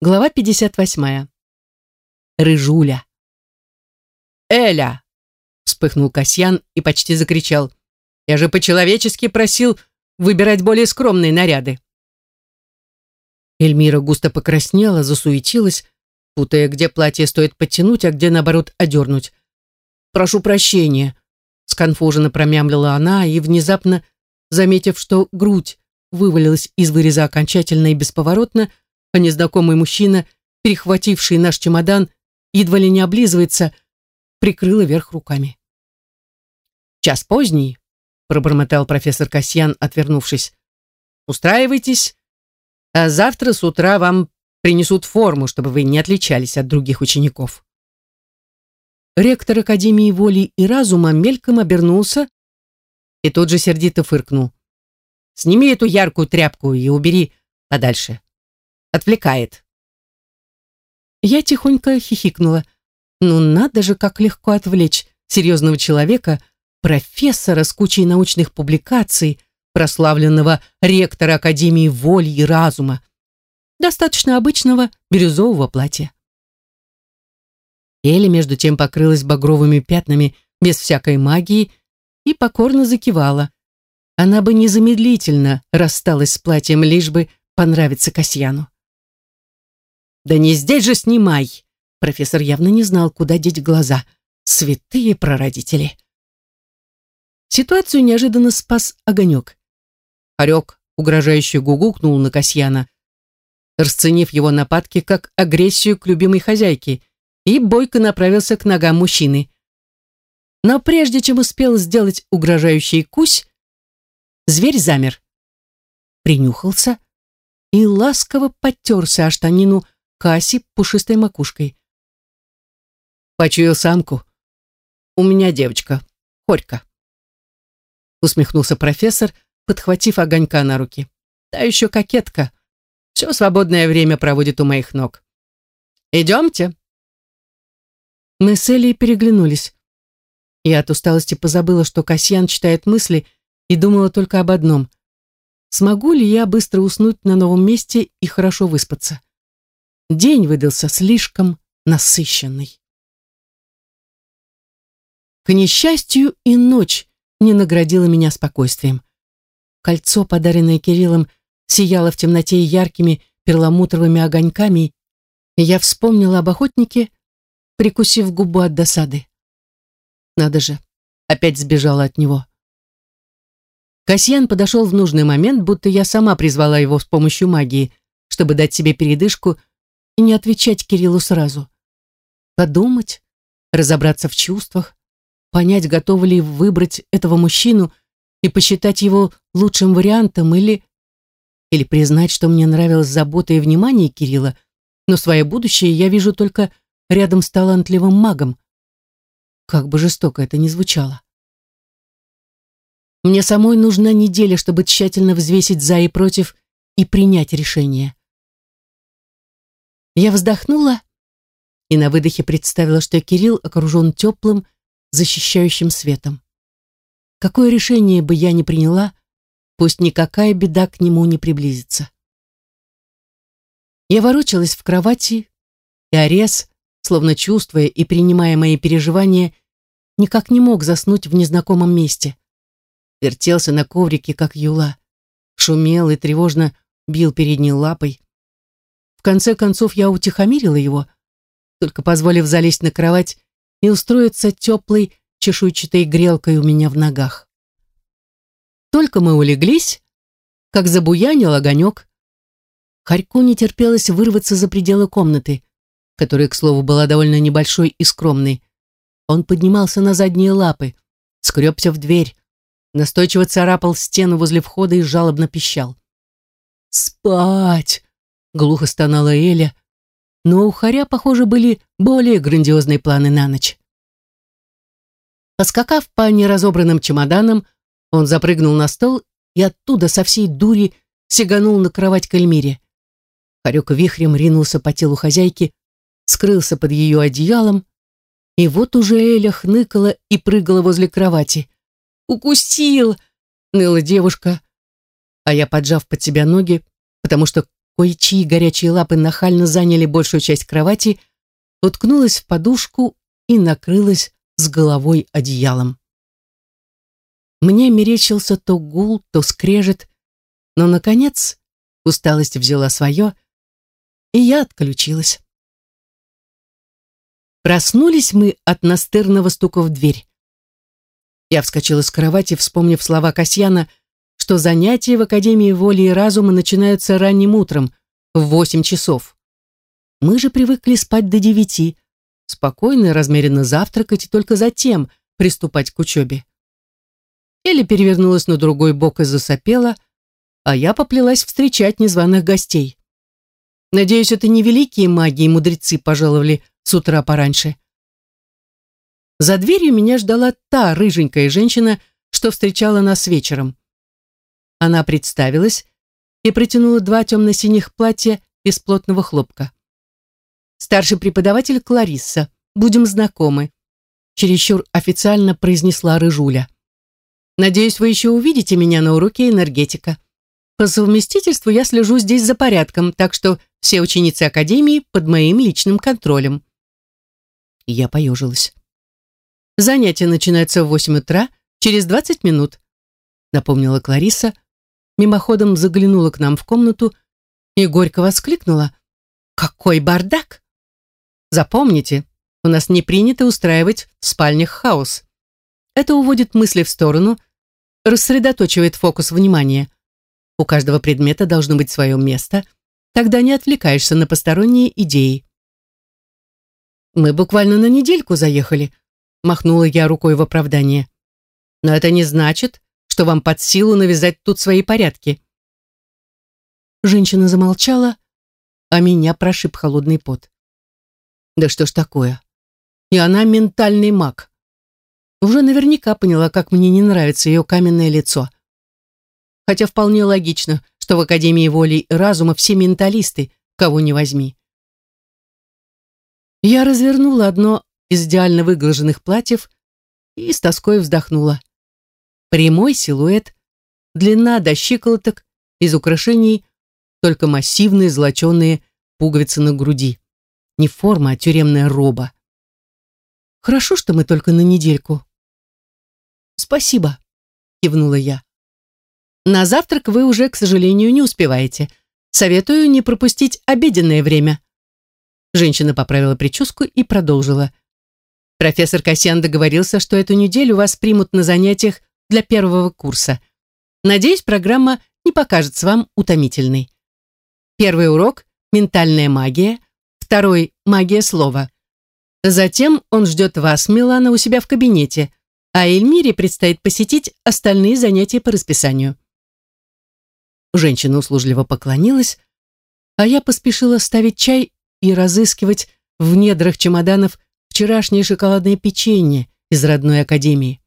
Глава 58. Рыжуля. «Эля!» — вспыхнул Касьян и почти закричал. «Я же по-человечески просил выбирать более скромные наряды». Эльмира густо покраснела, засуетилась, путая, где платье стоит подтянуть, а где, наоборот, одернуть. «Прошу прощения», — сконфуженно промямлила она и, внезапно, заметив, что грудь вывалилась из выреза окончательно и бесповоротно, а незнакомый мужчина, перехвативший наш чемодан, едва ли не облизывается, прикрыла верх руками. «Час поздний», — пробормотал профессор Касьян, отвернувшись. «Устраивайтесь, а завтра с утра вам принесут форму, чтобы вы не отличались от других учеников». Ректор Академии воли и разума мельком обернулся и тут же сердито фыркнул. «Сними эту яркую тряпку и убери подальше. Отвлекает. Я тихонько хихикнула. Ну надо же, как легко отвлечь серьезного человека, профессора с кучей научных публикаций, прославленного ректора Академии воли и разума. Достаточно обычного бирюзового платья. Эля, между тем, покрылась багровыми пятнами без всякой магии и покорно закивала. Она бы незамедлительно рассталась с платьем, лишь бы понравиться Касьяну. «Да не здесь же снимай!» Профессор явно не знал, куда деть глаза. Святые прародители. Ситуацию неожиданно спас огонек. Орек, угрожающе гугукнул на Касьяна, расценив его нападки как агрессию к любимой хозяйке, и бойко направился к ногам мужчины. Но прежде чем успел сделать угрожающий кусь, зверь замер, принюхался и ласково подтерся о штанину Касси пушистой макушкой. Почуял самку. У меня девочка, Хорька. Усмехнулся профессор, подхватив огонька на руки. Та еще кокетка. Все свободное время проводит у моих ног. Идемте. Мы с Элей переглянулись. Я от усталости позабыла, что Касьян читает мысли, и думала только об одном. Смогу ли я быстро уснуть на новом месте и хорошо выспаться? День выдался слишком насыщенный. К несчастью, и ночь не наградила меня спокойствием. Кольцо, подаренное Кириллом, сияло в темноте яркими перламутровыми огоньками, и я вспомнила об охотнике, прикусив губу от досады. Надо же, опять сбежала от него. Касьян подошел в нужный момент, будто я сама призвала его с помощью магии, чтобы дать себе передышку и не отвечать Кириллу сразу. Подумать, разобраться в чувствах, понять, готова ли выбрать этого мужчину и посчитать его лучшим вариантом или... Или признать, что мне нравилась забота и внимание Кирилла, но свое будущее я вижу только рядом с талантливым магом. Как бы жестоко это ни звучало. Мне самой нужна неделя, чтобы тщательно взвесить за и против и принять решение. Я вздохнула и на выдохе представила, что Кирилл окружен теплым, защищающим светом. Какое решение бы я ни приняла, пусть никакая беда к нему не приблизится. Я ворочалась в кровати, и Арес, словно чувствуя и принимая мои переживания, никак не мог заснуть в незнакомом месте. Вертелся на коврике, как юла, шумел и тревожно бил передней лапой. В конце концов я утихомирила его, только позволив залезть на кровать и устроиться теплой чешуйчатой грелкой у меня в ногах. Только мы улеглись, как забуянил огонек. Харьку не терпелось вырваться за пределы комнаты, которая, к слову, была довольно небольшой и скромной. Он поднимался на задние лапы, скребся в дверь, настойчиво царапал стену возле входа и жалобно пищал. «Спать!» Глухо стонала Эля, но у Харя, похоже, были более грандиозные планы на ночь. Поскакав по неразобранным чемоданам, он запрыгнул на стол и оттуда со всей дури сиганул на кровать к Эльмире. Харек вихрем ринулся по телу хозяйки, скрылся под ее одеялом, и вот уже Эля хныкала и прыгала возле кровати. «Укусил!» — ныла девушка, а я, поджав под себя ноги, потому что кое-чьи горячие лапы нахально заняли большую часть кровати, уткнулась в подушку и накрылась с головой одеялом. Мне мерещился то гул, то скрежет, но, наконец, усталость взяла свое, и я отключилась. Проснулись мы от настырного стука в дверь. Я вскочила с кровати, вспомнив слова Касьяна, что занятия в Академии воли и разума начинаются ранним утром, в восемь часов. Мы же привыкли спать до девяти, спокойно и размеренно завтракать и только затем приступать к учебе. Или перевернулась на другой бок и засопела, а я поплелась встречать незваных гостей. Надеюсь, это не великие маги и мудрецы пожаловали с утра пораньше. За дверью меня ждала та рыженькая женщина, что встречала нас вечером. Она представилась и протянула два темно-синих платья из плотного хлопка. «Старший преподаватель Кларисса. Будем знакомы», чересчур официально произнесла Рыжуля. «Надеюсь, вы еще увидите меня на уроке энергетика. По совместительству я слежу здесь за порядком, так что все ученицы Академии под моим личным контролем». Я поежилась. Занятие начинается в восемь утра, через двадцать минут, напомнила Клариса, мимоходом заглянула к нам в комнату и горько воскликнула. «Какой бардак!» «Запомните, у нас не принято устраивать в спальнях хаос. Это уводит мысли в сторону, рассредоточивает фокус внимания. У каждого предмета должно быть свое место, тогда не отвлекаешься на посторонние идеи. Мы буквально на недельку заехали, махнула я рукой в оправдание. Но это не значит, что вам под силу навязать тут свои порядки. Женщина замолчала, а меня прошиб холодный пот. Да что ж такое? И она ментальный маг. Уже наверняка поняла, как мне не нравится ее каменное лицо. Хотя вполне логично, что в Академии воли и разума все менталисты, кого не возьми. Я развернула одно из идеально выглаженных платьев и с тоской вздохнула. Прямой силуэт, длина до щиколоток, из украшений только массивные золоченые пуговицы на груди. Не форма, а тюремная роба. Хорошо, что мы только на недельку. Спасибо, кивнула я. На завтрак вы уже, к сожалению, не успеваете. Советую не пропустить обеденное время. Женщина поправила прическу и продолжила. Профессор Касьян договорился, что эту неделю вас примут на занятиях для первого курса. Надеюсь, программа не покажется вам утомительной. Первый урок – ментальная магия, второй – магия слова. Затем он ждет вас, Милана, у себя в кабинете, а Эльмире предстоит посетить остальные занятия по расписанию. Женщина услужливо поклонилась, а я поспешила ставить чай и разыскивать в недрах чемоданов вчерашнее шоколадное печенье из родной академии.